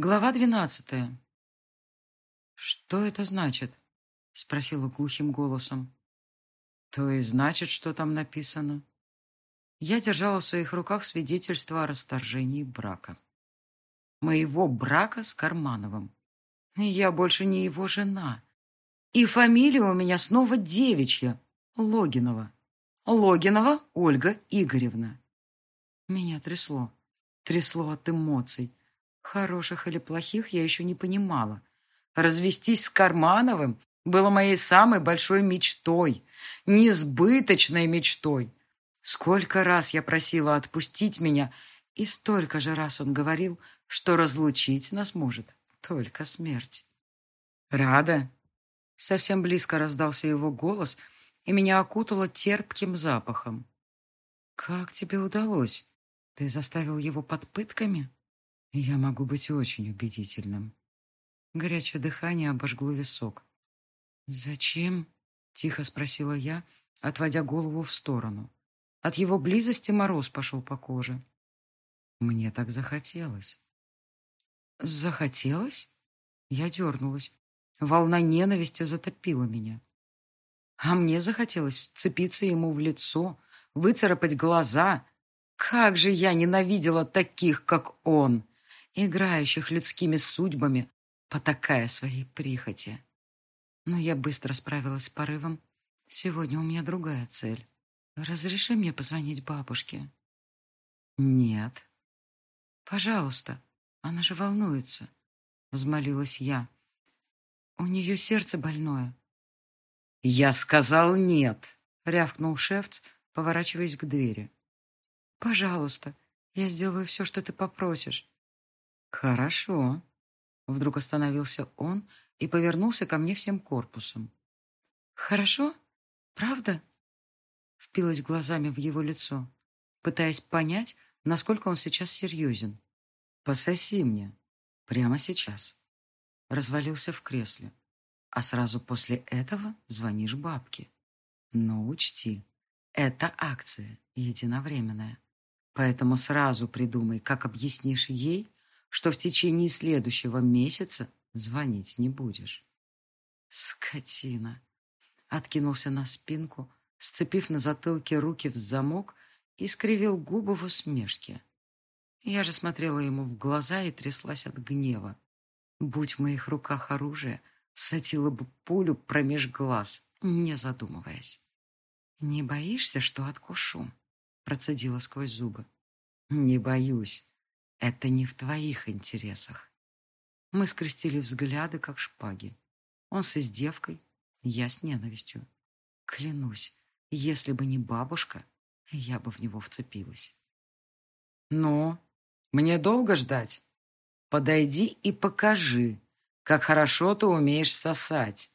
Глава двенадцатая. «Что это значит?» — спросила глухим голосом. «То и значит, что там написано». Я держала в своих руках свидетельство о расторжении брака. Моего брака с Кармановым. Я больше не его жена. И фамилия у меня снова девичья — Логинова. Логинова Ольга Игоревна. Меня трясло. Трясло от эмоций. Хороших или плохих я еще не понимала. Развестись с Кармановым было моей самой большой мечтой, несбыточной мечтой. Сколько раз я просила отпустить меня, и столько же раз он говорил, что разлучить нас может только смерть. «Рада?» Совсем близко раздался его голос, и меня окутало терпким запахом. «Как тебе удалось? Ты заставил его под пытками?» Я могу быть очень убедительным. Горячее дыхание обожгло висок. «Зачем?» — тихо спросила я, отводя голову в сторону. От его близости мороз пошел по коже. Мне так захотелось. «Захотелось?» Я дернулась. Волна ненависти затопила меня. А мне захотелось вцепиться ему в лицо, выцарапать глаза. Как же я ненавидела таких, как он! Играющих людскими судьбами, потакая своей прихоти. Но я быстро справилась с порывом. Сегодня у меня другая цель. Разреши мне позвонить бабушке. Нет. Пожалуйста, она же волнуется, взмолилась я. У нее сердце больное. Я сказал нет, рявкнул Шефц, поворачиваясь к двери. Пожалуйста, я сделаю все, что ты попросишь. «Хорошо». Вдруг остановился он и повернулся ко мне всем корпусом. «Хорошо? Правда?» Впилась глазами в его лицо, пытаясь понять, насколько он сейчас серьезен. «Пососи мне. Прямо сейчас». Развалился в кресле. А сразу после этого звонишь бабке. Но учти, это акция единовременная. Поэтому сразу придумай, как объяснишь ей, что в течение следующего месяца звонить не будешь. Скотина! Откинулся на спинку, сцепив на затылке руки в замок и скривил губы в усмешке. Я же смотрела ему в глаза и тряслась от гнева. Будь в моих руках оружие, всадила бы пулю промеж глаз, не задумываясь. «Не боишься, что откушу?» процедила сквозь зубы. «Не боюсь», это не в твоих интересах. Мы скрестили взгляды, как шпаги. Он с издевкой, я с ненавистью. Клянусь, если бы не бабушка, я бы в него вцепилась. «Ну, мне долго ждать? Подойди и покажи, как хорошо ты умеешь сосать.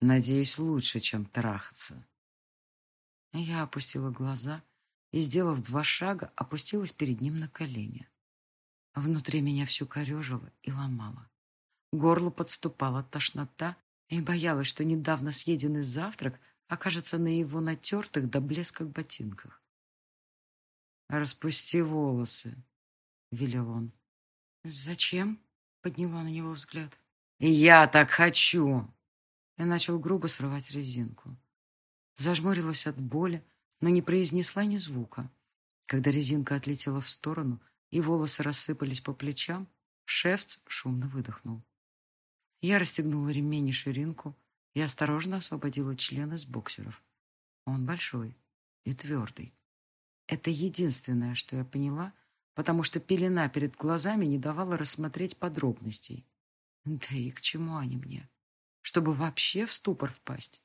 Надеюсь, лучше, чем трахаться». Я опустила глаза и, сделав два шага, опустилась перед ним на колени. Внутри меня всю корежило и ломало. Горло подступала тошнота, и боялась, что недавно съеденный завтрак окажется на его натертых до блеска ботинках. «Распусти волосы», — велел он. «Зачем?» — подняла на него взгляд. «Я так хочу!» Я начал грубо срывать резинку. Зажмурилась от боли, но не произнесла ни звука. Когда резинка отлетела в сторону, и волосы рассыпались по плечам, Шефц шумно выдохнул. Я расстегнула ремень и ширинку и осторожно освободила член из боксеров. Он большой и твердый. Это единственное, что я поняла, потому что пелена перед глазами не давала рассмотреть подробностей. Да и к чему они мне? Чтобы вообще в ступор впасть.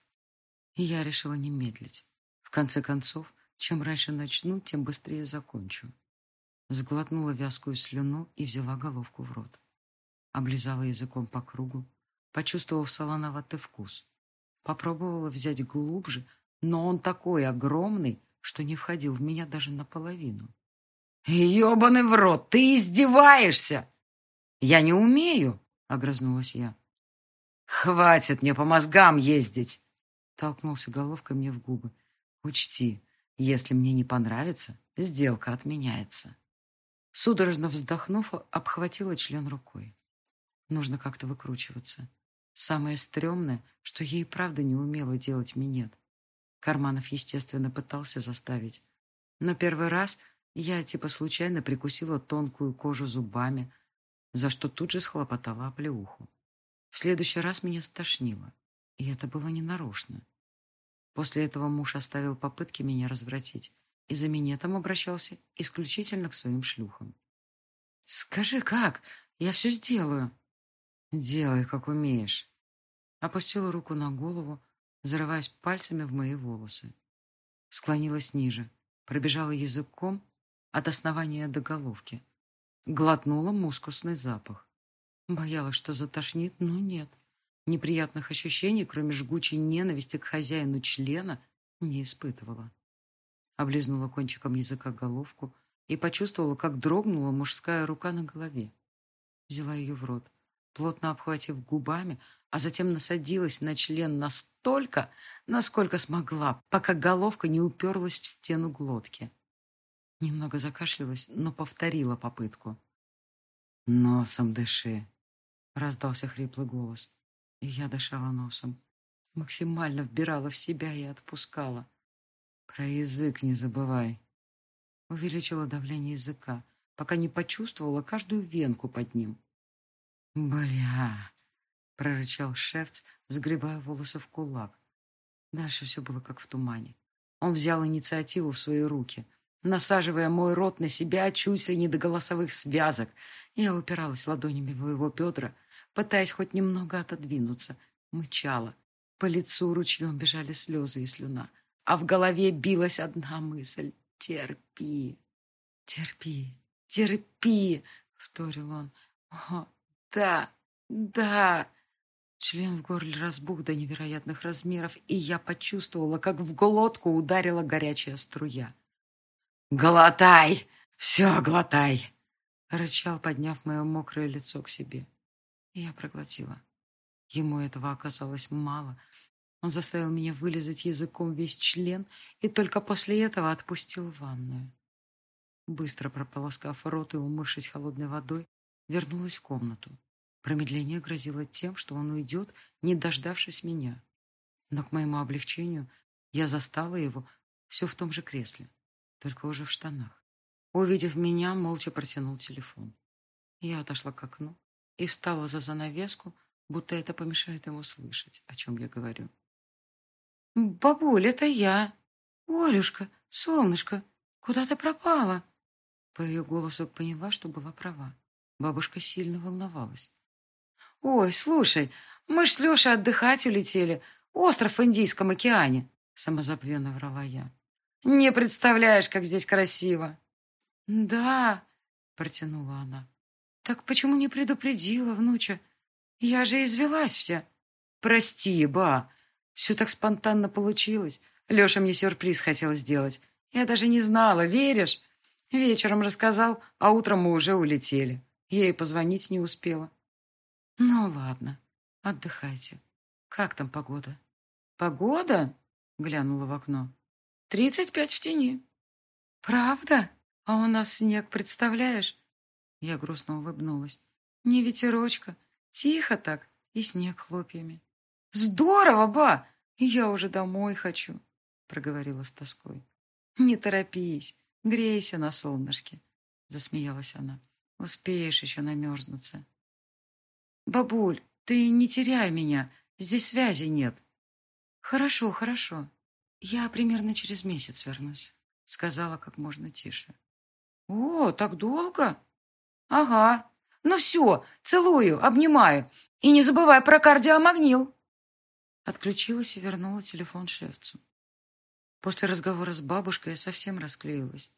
И я решила не медлить. В конце концов, чем раньше начну, тем быстрее закончу. Сглотнула вязкую слюну и взяла головку в рот. Облизала языком по кругу, почувствовав солоноватый вкус. Попробовала взять глубже, но он такой огромный, что не входил в меня даже наполовину. «Ебаный в рот! Ты издеваешься!» «Я не умею!» — огрызнулась я. «Хватит мне по мозгам ездить!» Толкнулся головкой мне в губы. «Учти, если мне не понравится, сделка отменяется». Судорожно вздохнув, обхватила член рукой. Нужно как-то выкручиваться. Самое стрёмное, что ей правда не умела делать минет. Карманов, естественно, пытался заставить. Но первый раз я типа случайно прикусила тонкую кожу зубами, за что тут же схлопотала оплеуху. В следующий раз меня стошнило, и это было ненарочно. После этого муж оставил попытки меня развратить и за минетом обращался исключительно к своим шлюхам. «Скажи, как? Я все сделаю». «Делай, как умеешь». Опустила руку на голову, зарываясь пальцами в мои волосы. Склонилась ниже, пробежала языком от основания до головки. Глотнула мускусный запах. Боялась, что затошнит, но нет. Неприятных ощущений, кроме жгучей ненависти к хозяину члена, не испытывала. Облизнула кончиком языка головку и почувствовала, как дрогнула мужская рука на голове. Взяла ее в рот, плотно обхватив губами, а затем насадилась на член настолько, насколько смогла, пока головка не уперлась в стену глотки. Немного закашлялась, но повторила попытку. «Носом дыши!» — раздался хриплый голос. И я дышала носом. Максимально вбирала в себя и отпускала. «Про язык не забывай!» Увеличила давление языка, пока не почувствовала каждую венку под ним. «Бля!» — прорычал шефц, сгребая волосы в кулак. Дальше все было как в тумане. Он взял инициативу в свои руки, насаживая мой рот на себя чуть ли не до голосовых связок. Я упиралась ладонями в его бедра, пытаясь хоть немного отодвинуться, мычала. По лицу ручьем бежали слезы и слюна, а в голове билась одна мысль — терпи, терпи, терпи, — вторил он. О, да, да. Член в горле разбух до невероятных размеров, и я почувствовала, как в глотку ударила горячая струя. «Глотай! Все глотай!» — рычал, подняв мое мокрое лицо к себе. И я проглотила. Ему этого оказалось мало. Он заставил меня вылезать языком весь член и только после этого отпустил в ванную. Быстро прополоскав рот и умывшись холодной водой, вернулась в комнату. Промедление грозило тем, что он уйдет, не дождавшись меня. Но к моему облегчению я застала его все в том же кресле только уже в штанах. Увидев меня, молча протянул телефон. Я отошла к окну и встала за занавеску, будто это помешает ему слышать, о чем я говорю. «Бабуль, это я! Олюшка, солнышко, куда ты пропала?» По ее голосу поняла, что была права. Бабушка сильно волновалась. «Ой, слушай, мы ж с Лешей отдыхать улетели. Остров в Индийском океане!» Самозабвенно врала я. Не представляешь, как здесь красиво. Да, протянула она. Так почему не предупредила, внуча? Я же извелась вся. Прости, ба. Все так спонтанно получилось. Леша мне сюрприз хотел сделать. Я даже не знала, веришь? Вечером рассказал, а утром мы уже улетели. Я и позвонить не успела. Ну, ладно, отдыхайте. Как там погода? Погода? Глянула в окно. Тридцать пять в тени. Правда? А у нас снег, представляешь? Я грустно улыбнулась. Не ветерочка. Тихо так. И снег хлопьями. Здорово, ба! Я уже домой хочу, проговорила с тоской. Не торопись. Грейся на солнышке, засмеялась она. Успеешь еще намерзнуться. Бабуль, ты не теряй меня. Здесь связи нет. Хорошо, хорошо. «Я примерно через месяц вернусь», — сказала как можно тише. «О, так долго?» «Ага. Ну все, целую, обнимаю. И не забывай про кардиомагнил». Отключилась и вернула телефон шефцу. После разговора с бабушкой я совсем расклеилась.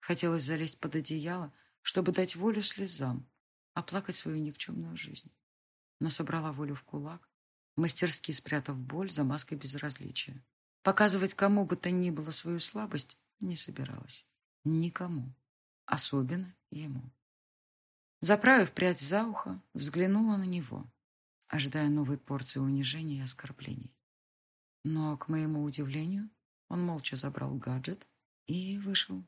Хотелось залезть под одеяло, чтобы дать волю слезам, оплакать свою никчемную жизнь. Но собрала волю в кулак, мастерски спрятав боль за маской безразличия. Показывать кому бы то ни было свою слабость не собиралась. Никому. Особенно ему. Заправив прядь за ухо, взглянула на него, ожидая новой порции унижения и оскорблений. Но, к моему удивлению, он молча забрал гаджет и вышел.